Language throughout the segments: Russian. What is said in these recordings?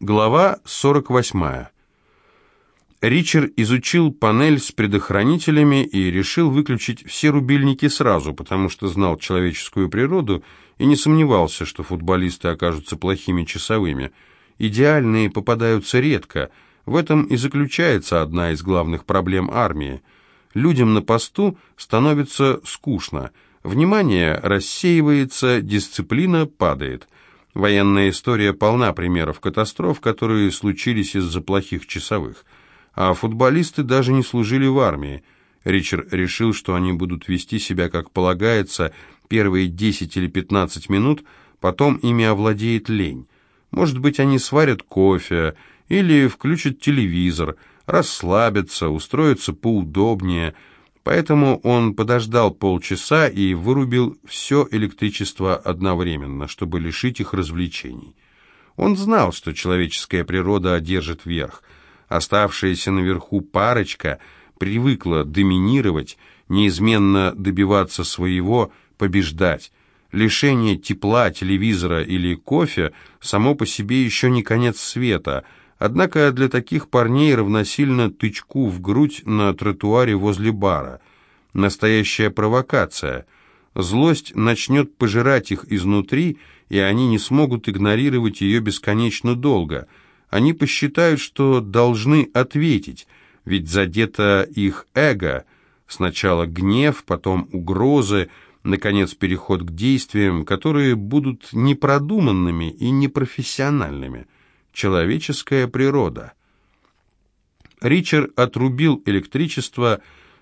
Глава 48. Ричард изучил панель с предохранителями и решил выключить все рубильники сразу, потому что знал человеческую природу и не сомневался, что футболисты окажутся плохими часовыми. Идеальные попадаются редко. В этом и заключается одна из главных проблем армии. Людям на посту становится скучно. Внимание рассеивается, дисциплина падает – Военная история полна примеров катастроф, которые случились из-за плохих часовых. А футболисты даже не служили в армии. Ричард решил, что они будут вести себя как полагается первые 10 или 15 минут, потом ими овладеет лень. Может быть, они сварят кофе или включат телевизор, расслабятся, устроятся поудобнее – Поэтому он подождал полчаса и вырубил все электричество одновременно, чтобы лишить их развлечений. Он знал, что человеческая природа одержит верх. Оставшаяся наверху парочка привыкла доминировать, неизменно добиваться своего, побеждать. Лишение тепла, телевизора или кофе само по себе еще не конец света – Однако для таких парней равносильно тычку в грудь на тротуаре возле бара. Настоящая провокация. Злость начнет пожирать их изнутри, и они не смогут игнорировать ее бесконечно долго. Они посчитают, что должны ответить, ведь задето их эго. Сначала гнев, потом угрозы, наконец переход к действиям, которые будут непродуманными и непрофессиональными человеческая природа. Ричард отрубил электричество,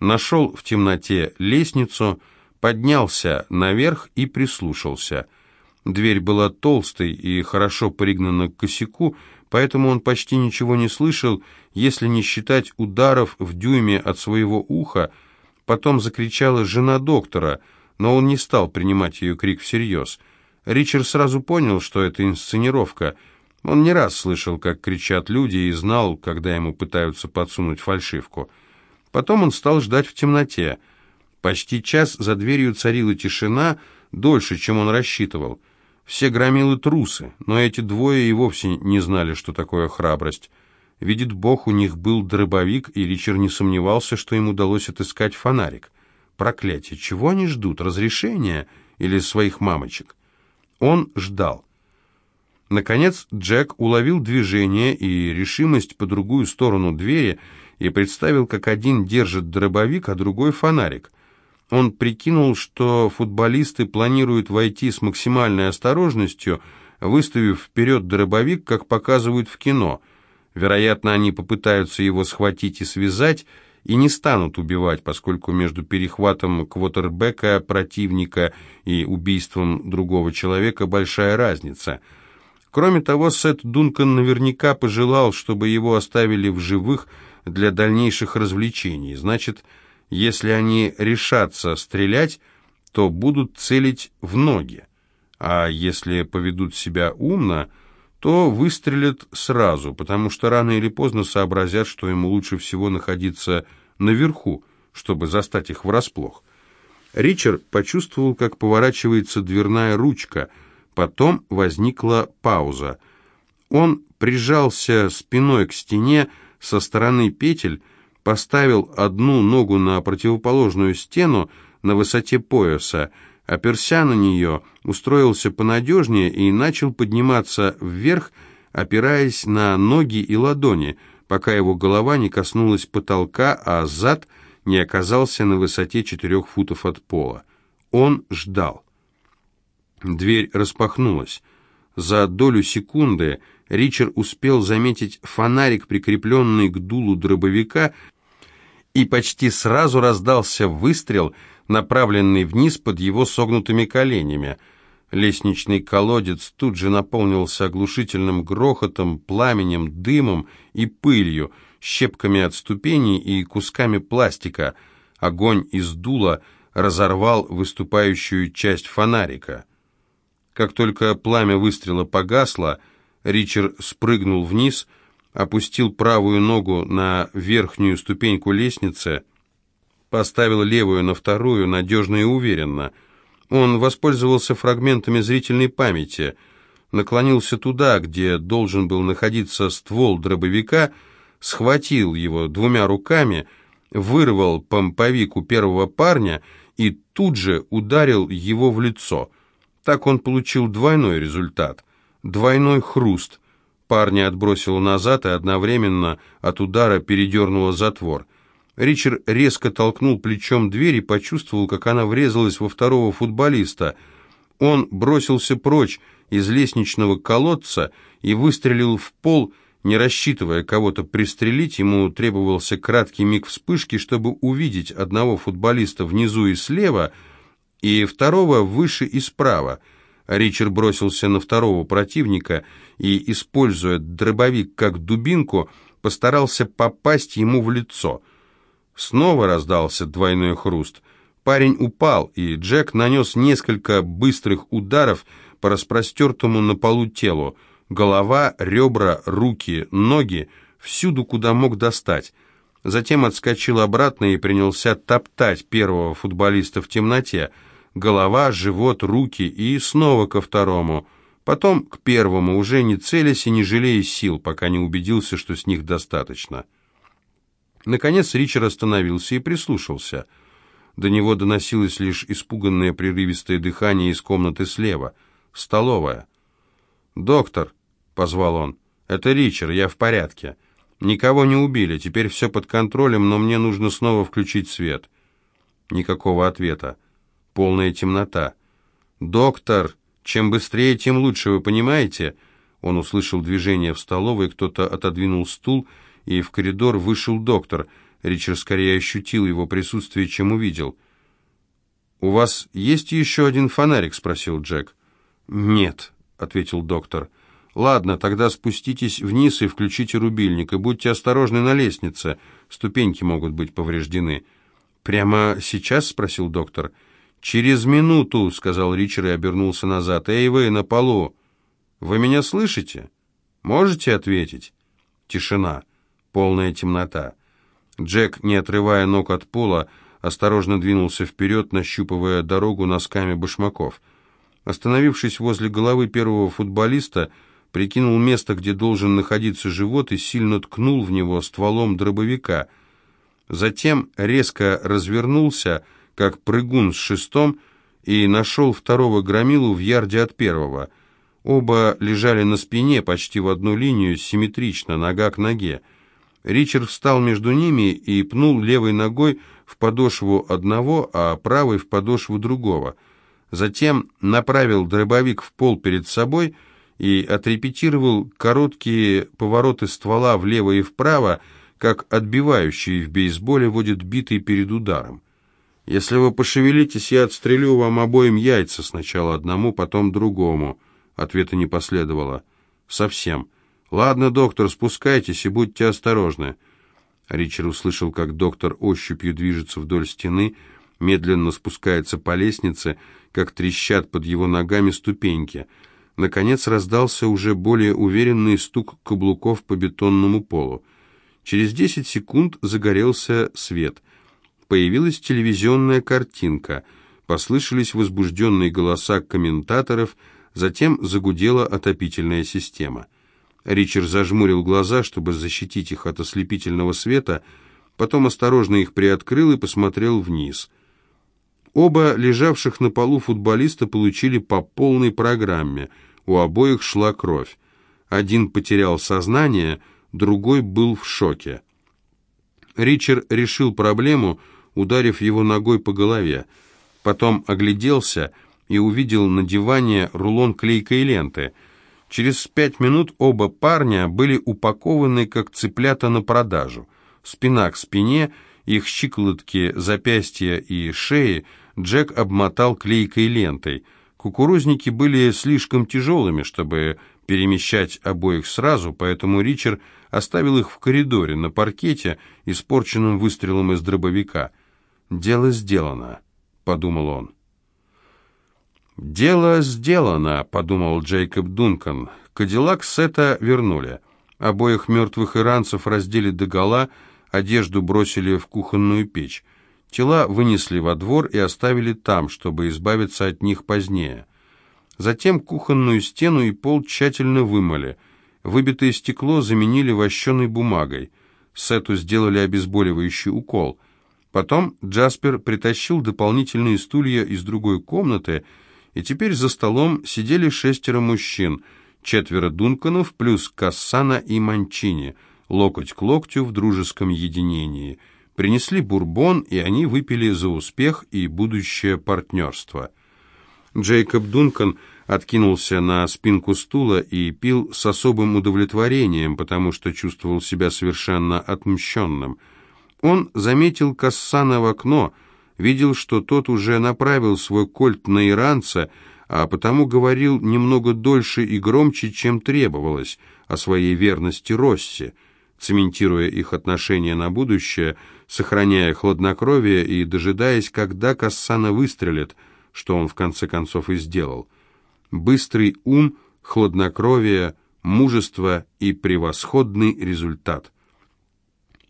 нашел в темноте лестницу, поднялся наверх и прислушался. Дверь была толстой и хорошо пригнана к косяку, поэтому он почти ничего не слышал, если не считать ударов в дюйме от своего уха. Потом закричала жена доктора, но он не стал принимать ее крик всерьез. Ричард сразу понял, что это инсценировка — он не раз слышал, как кричат люди, и знал, когда ему пытаются подсунуть фальшивку. Потом он стал ждать в темноте. Почти час за дверью царила тишина, дольше, чем он рассчитывал. Все громилы трусы, но эти двое и вовсе не знали, что такое храбрость. Видит Бог, у них был дробовик, и Ричард не сомневался, что им удалось отыскать фонарик. Проклятие! Чего они ждут? Разрешения или своих мамочек? Он ждал. Наконец Джек уловил движение и решимость по другую сторону двери и представил, как один держит дробовик, а другой фонарик. Он прикинул, что футболисты планируют войти с максимальной осторожностью, выставив вперед дробовик, как показывают в кино. Вероятно, они попытаются его схватить и связать, и не станут убивать, поскольку между перехватом квотербека противника и убийством другого человека большая разница – Кроме того, Сет Дункан наверняка пожелал, чтобы его оставили в живых для дальнейших развлечений. Значит, если они решатся стрелять, то будут целить в ноги. А если поведут себя умно, то выстрелят сразу, потому что рано или поздно сообразят, что ему лучше всего находиться наверху, чтобы застать их врасплох. Ричард почувствовал, как поворачивается дверная ручка – Потом возникла пауза. Он прижался спиной к стене со стороны петель, поставил одну ногу на противоположную стену на высоте пояса, оперся на нее, устроился понадежнее и начал подниматься вверх, опираясь на ноги и ладони, пока его голова не коснулась потолка, а зад не оказался на высоте четырех футов от пола. Он ждал. Дверь распахнулась. За долю секунды Ричард успел заметить фонарик, прикрепленный к дулу дробовика, и почти сразу раздался выстрел, направленный вниз под его согнутыми коленями. Лестничный колодец тут же наполнился оглушительным грохотом, пламенем, дымом и пылью, щепками от ступеней и кусками пластика. Огонь из дула разорвал выступающую часть фонарика. Как только пламя выстрела погасло, Ричард спрыгнул вниз, опустил правую ногу на верхнюю ступеньку лестницы, поставил левую на вторую, надежно и уверенно. Он воспользовался фрагментами зрительной памяти. наклонился туда, где должен был находиться ствол дробовика, схватил его двумя руками, вырвал помповик у первого парня и тут же ударил его в лицо. Так он получил двойной результат, двойной хруст. Парня отбросило назад и одновременно от удара передернуло затвор. Ричард резко толкнул плечом дверь и почувствовал, как она врезалась во второго футболиста. Он бросился прочь из лестничного колодца и выстрелил в пол, не рассчитывая кого-то пристрелить, ему требовался краткий миг вспышки, чтобы увидеть одного футболиста внизу и слева, и второго выше и справа. Ричард бросился на второго противника и, используя дробовик как дубинку, постарался попасть ему в лицо. Снова раздался двойной хруст. Парень упал, и Джек нанес несколько быстрых ударов по распростертому на полу телу. Голова, ребра, руки, ноги, всюду, куда мог достать. Затем отскочил обратно и принялся топтать первого футболиста в темноте. Голова, живот, руки и снова ко второму. Потом к первому, уже не целясь и не жалея сил, пока не убедился, что с них достаточно. Наконец Ричард остановился и прислушался. До него доносилось лишь испуганное прерывистое дыхание из комнаты слева. Столовая. «Доктор», позвал он. «Это Ричард, я в порядке. Никого не убили, теперь все под контролем, но мне нужно снова включить свет». Никакого ответа. Полная темнота. «Доктор, чем быстрее, тем лучше, вы понимаете?» Он услышал движение в столовой, кто-то отодвинул стул, и в коридор вышел доктор. Ричард скорее ощутил его присутствие, чем увидел. «У вас есть еще один фонарик?» — спросил Джек. «Нет», — ответил доктор. «Ладно, тогда спуститесь вниз и включите рубильник, и будьте осторожны на лестнице, ступеньки могут быть повреждены». «Прямо сейчас?» — спросил доктор. «Через минуту», — сказал Ричард и обернулся назад. «Эй, вы, на полу! Вы меня слышите? Можете ответить?» Тишина, полная темнота. Джек, не отрывая ног от пола, осторожно двинулся вперед, нащупывая дорогу носками башмаков. Остановившись возле головы первого футболиста, прикинул место, где должен находиться живот, и сильно ткнул в него стволом дробовика. Затем резко развернулся, как прыгун с шестом, и нашел второго громилу в ярде от первого. Оба лежали на спине, почти в одну линию, симметрично, нога к ноге. Ричард встал между ними и пнул левой ногой в подошву одного, а правой в подошву другого. Затем направил дробовик в пол перед собой — и отрепетировал короткие повороты ствола влево и вправо, как отбивающий в бейсболе водит битый перед ударом. «Если вы пошевелитесь, я отстрелю вам обоим яйца, сначала одному, потом другому». Ответа не последовало. «Совсем. Ладно, доктор, спускайтесь и будьте осторожны». Ричард услышал, как доктор ощупью движется вдоль стены, медленно спускается по лестнице, как трещат под его ногами ступеньки — Наконец раздался уже более уверенный стук каблуков по бетонному полу. Через десять секунд загорелся свет. Появилась телевизионная картинка. Послышались возбужденные голоса комментаторов, затем загудела отопительная система. Ричард зажмурил глаза, чтобы защитить их от ослепительного света, потом осторожно их приоткрыл и посмотрел вниз. Оба лежавших на полу футболиста получили по полной программе – у обоих шла кровь. Один потерял сознание, другой был в шоке. Ричард решил проблему, ударив его ногой по голове. Потом огляделся и увидел на диване рулон клейкой ленты. Через пять минут оба парня были упакованы, как цыплята на продажу. Спина к спине, их щиколотки, запястья и шеи Джек обмотал клейкой лентой – Кукурузники были слишком тяжелыми, чтобы перемещать обоих сразу, поэтому Ричард оставил их в коридоре на паркете, испорченном выстрелом из дробовика. «Дело сделано», — подумал он. «Дело сделано», — подумал Джейкоб Дункан. Кадиллак Сета вернули. Обоих мертвых иранцев раздели догола, одежду бросили в кухонную печь. Тела вынесли во двор и оставили там, чтобы избавиться от них позднее. Затем кухонную стену и пол тщательно вымыли. Выбитое стекло заменили вощеной бумагой. Сету сделали обезболивающий укол. Потом Джаспер притащил дополнительные стулья из другой комнаты, и теперь за столом сидели шестеро мужчин, четверо Дунканов плюс Кассана и Манчини, локоть к локтю в дружеском единении. Принесли бурбон, и они выпили за успех и будущее партнерство. Джейкоб Дункан откинулся на спинку стула и пил с особым удовлетворением, потому что чувствовал себя совершенно отмщенным. Он заметил Кассана в окно, видел, что тот уже направил свой кольт на иранца, а потому говорил немного дольше и громче, чем требовалось, о своей верности Росси, цементируя их отношения на будущее, сохраняя хладнокровие и дожидаясь, когда Кассана выстрелит, что он в конце концов и сделал. Быстрый ум, хладнокровие, мужество и превосходный результат.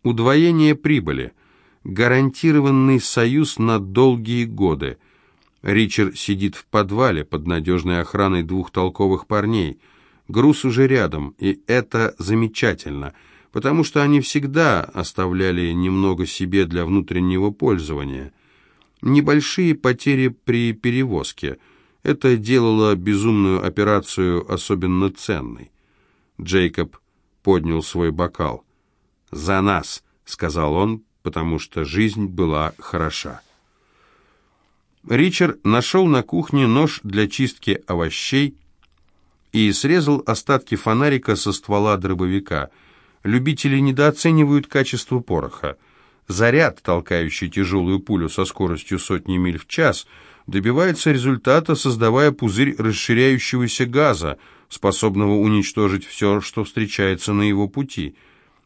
Удвоение прибыли, гарантированный союз на долгие годы. Ричард сидит в подвале под надежной охраной двух толковых парней. Груз уже рядом, и это замечательно, потому что они всегда оставляли немного себе для внутреннего пользования. Небольшие потери при перевозке. Это делало безумную операцию особенно ценной. Джейкоб поднял свой бокал. «За нас», — сказал он, потому что жизнь была хороша. Ричард нашел на кухне нож для чистки овощей и срезал остатки фонарика со ствола дробовика. Любители недооценивают качество пороха. Заряд, толкающий тяжелую пулю со скоростью сотни миль в час, добивается результата, создавая пузырь расширяющегося газа, способного уничтожить все, что встречается на его пути.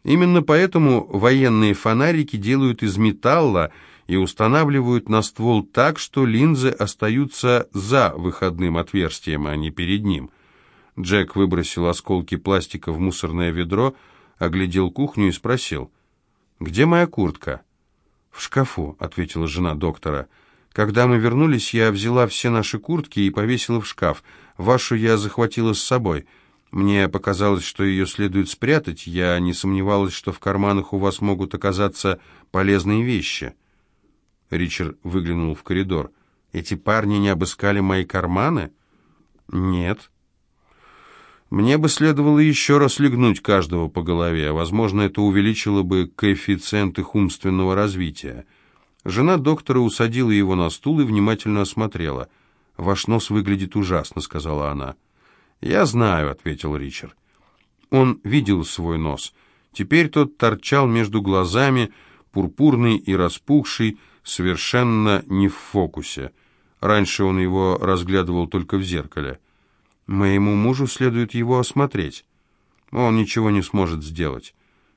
Именно поэтому военные фонарики делают из металла и устанавливают на ствол так, что линзы остаются за выходным отверстием, а не перед ним. Джек выбросил осколки пластика в мусорное ведро, оглядел кухню и спросил – «Где моя куртка?» «В шкафу», — ответила жена доктора. «Когда мы вернулись, я взяла все наши куртки и повесила в шкаф. Вашу я захватила с собой. Мне показалось, что ее следует спрятать. Я не сомневалась, что в карманах у вас могут оказаться полезные вещи». Ричард выглянул в коридор. «Эти парни не обыскали мои карманы?» «Нет». Мне бы следовало еще раз легнуть каждого по голове. Возможно, это увеличило бы коэффициент их умственного развития. Жена доктора усадила его на стул и внимательно осмотрела. «Ваш нос выглядит ужасно», — сказала она. «Я знаю», — ответил Ричард. Он видел свой нос. Теперь тот торчал между глазами, пурпурный и распухший, совершенно не в фокусе. Раньше он его разглядывал только в зеркале. Моему мужу следует его осмотреть. Он ничего не сможет сделать.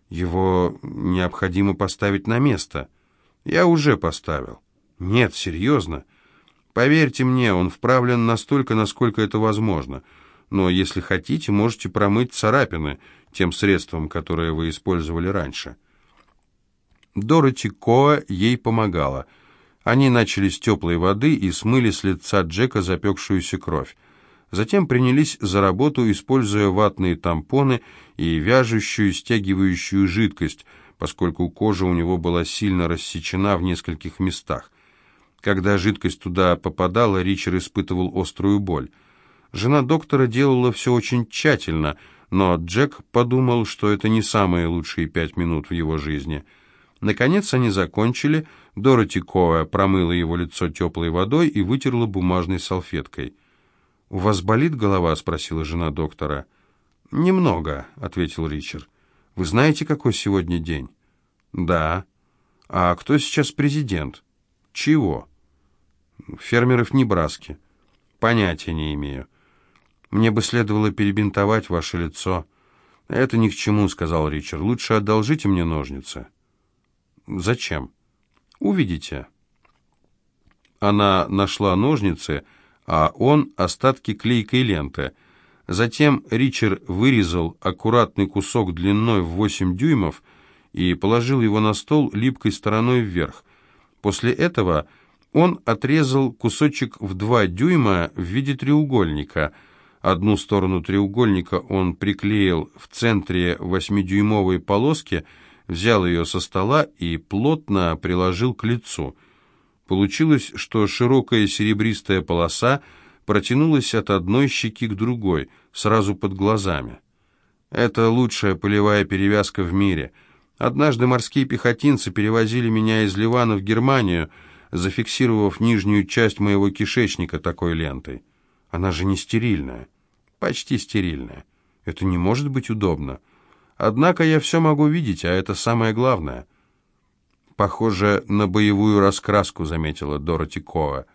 Его необходимо поставить на место. Я уже поставил. Нет, серьезно. Поверьте мне, он вправлен настолько, насколько это возможно. Но если хотите, можете промыть царапины тем средством, которое вы использовали раньше. Дороти Коа ей помогала. Они начали с теплой воды и смыли с лица Джека запекшуюся кровь. Затем принялись за работу, используя ватные тампоны и вяжущую, стягивающую жидкость, поскольку кожа у него была сильно рассечена в нескольких местах. Когда жидкость туда попадала, Ричард испытывал острую боль. Жена доктора делала все очень тщательно, но Джек подумал, что это не самые лучшие пять минут в его жизни. Наконец они закончили, Дороти Коа промыла его лицо теплой водой и вытерла бумажной салфеткой. «У вас болит голова?» — спросила жена доктора. «Немного», — ответил Ричард. «Вы знаете, какой сегодня день?» «Да». «А кто сейчас президент?» «Чего?» «Фермеров Небраски». «Понятия не имею». «Мне бы следовало перебинтовать ваше лицо». «Это ни к чему», — сказал Ричард. «Лучше одолжите мне ножницы». «Зачем?» «Увидите». Она нашла ножницы а он остатки клейкой ленты. Затем Ричард вырезал аккуратный кусок длиной в 8 дюймов и положил его на стол липкой стороной вверх. После этого Он отрезал кусочек в два дюйма в виде треугольника. Одну сторону треугольника он приклеил в центре восьмидюймовой полоски, взял ее со стола и плотно приложил к лицу. Получилось, что широкая серебристая полоса протянулась от одной щеки к другой, сразу под глазами. Это лучшая полевая перевязка в мире. Однажды морские пехотинцы перевозили меня из Ливана в Германию, зафиксировав нижнюю часть моего кишечника такой лентой. Она же не стерильная. Почти стерильная. Это не может быть удобно. Однако я все могу видеть, а это самое главное. Похоже на боевую раскраску, заметила Дороти Коа.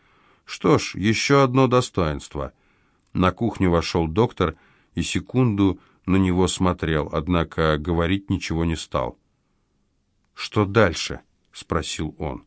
Что ж, еще одно достоинство. На кухню вошел доктор и секунду на него смотрел, однако говорить ничего не стал. «Что дальше?» — спросил он.